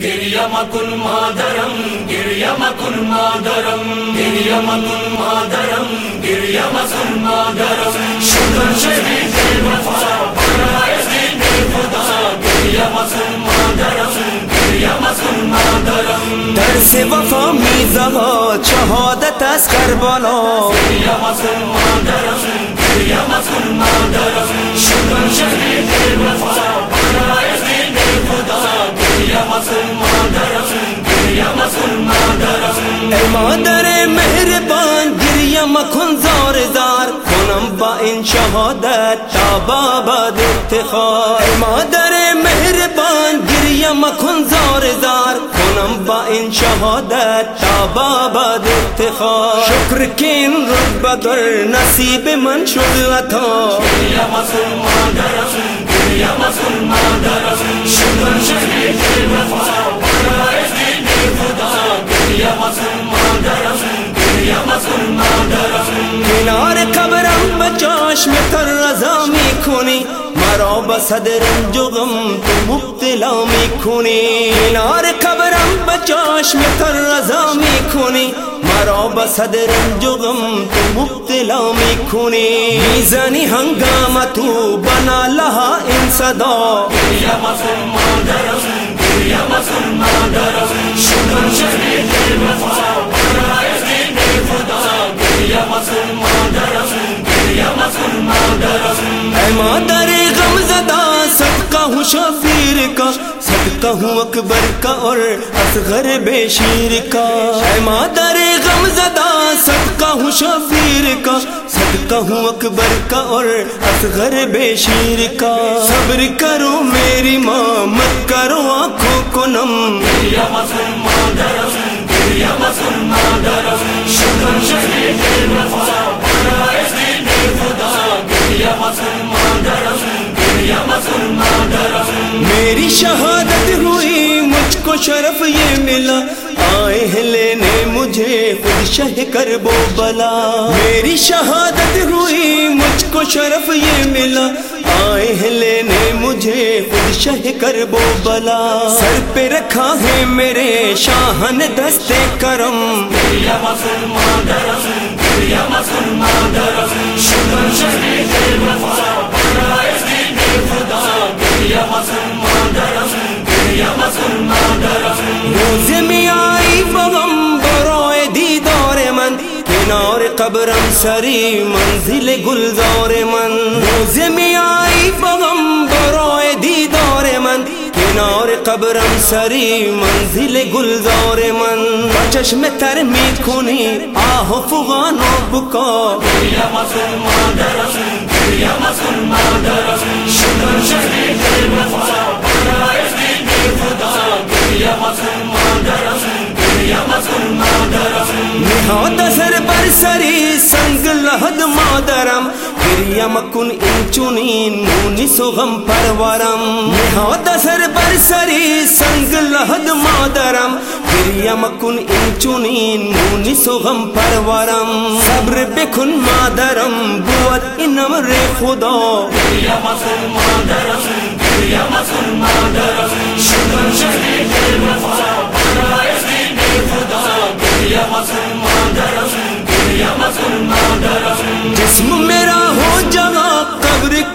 مقل مادری مقن مادن مادن مادری گریا معن مادہ مسن مادہ تس کر بلو مسن مادہ مسن ماد مادر مہربان گریم مکن زار زار کنم با این شهادت تا بابد افتخار۔ مادر مہربان گریم مکن زار زار کنم با این شهادت تا بابد افتخار۔ شکر کن رب در نصیب من شد عطا۔ گریم مسلمان درسون گریم مسلمان درسون شکر شکر دل وفا برای دل خدا۔ چشم تر رضا میکنی مرا به صد رنج و غم تو مبتلا میکنی نار قبرم به چشم تر رضا میکنی مرا به صدر رنج و غم تو مبتلا میکنی میزنی هنگام تو بنا لها این صدا۔ دنیا مسلمان درم دنیا مسلمان درم شکر شکر دل مسلمان مادر غم زدہ، صدقہ ہوں شفیر کا، صدقہ ہوں اکبر کا اور اصغر بے شیر کا مادر غم زدہ، صدقہ ہوں شفیر کا، صدقہ ہوں اکبر کا اور اصغر بے شیر کا۔ صبر کرو میری ماں، مت کرو آنکھوں کو نم۔ مسلمان شکر شکر شہادت ہوئی، مجھ کو شرف یہ ملا۔ آئے ہیں لینے مجھے، خود شہ کر بو بلا۔ میری شہادت ہوئی، مجھ کو شرف یہ ملا۔ آئے ہیں لینے مجھے، خود شہ کر بو بلا۔ سر پہ رکھا ہے میرے شاہن دستے کرم۔ قبرم شری منزل گلزار من. روزے میں آئی بغم برائے دیدار من. کنار قبرم شری منزل گلزار من. چشم تر مید کنی آہ فغان بکا. دنیا مسلمان درسن دنیا مسلمان مادرم گریم کن این چونین مونی سغم پرورم نهاد سر بر سری سنگ لحد مادرم۔ گریم کن این چونین سغم پرورم صبر بکن مادرم بود این امر خدا۔ گریم کن مادرم گریم کن مادرم۔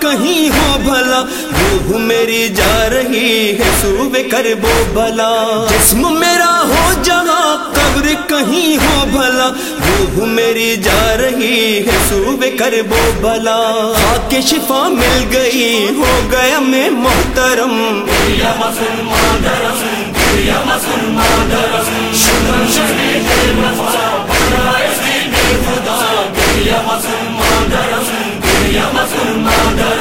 کہیں ہو بھلا، روح میری جا رہی ہے صوبے کر بو بھلا جسم میرا ہو جگہ قبر کہیں ہو بھلا۔ روح میری جا رہی ہے صوبے کر بو بھلا کے شفا مل گئی، ہو گیا میں محترم۔ مسلمان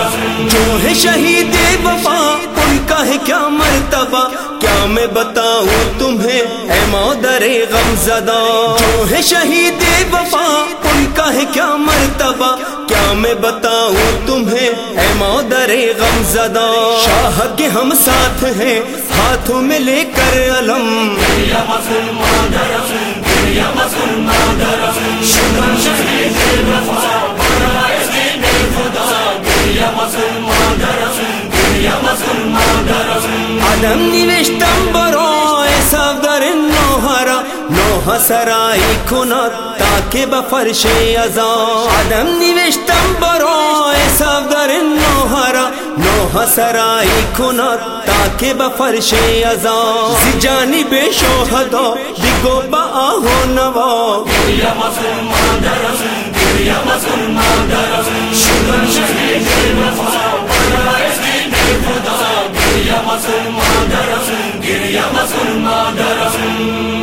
جو ہے شہید وفا، ان کا ہے کیا مرتبہ؟ کیا میں بتاؤں تمہیں؟ اے مادر غم زدہ۔ جو ہے شہید وفا، ان کا ہے کیا مرتبہ؟ کیا میں بتاؤں تمہیں؟ اے مادر غم زدہ۔ شاہ کے ہم ساتھ ہیں، ہاتھوں میں لے کر علم۔ مسلمان آدم نوشتم برای سفدر نوحرا نوح سرائی کند تاکه به فرش ازا آدم نوشتم برای سفدر نوحرا نوح سرائی کند تاکه به فرش ازا زی بے شهدا دیگو با آهو نوا۔ درم درم خدا گریه مسلمان درم گریه مسلمان درم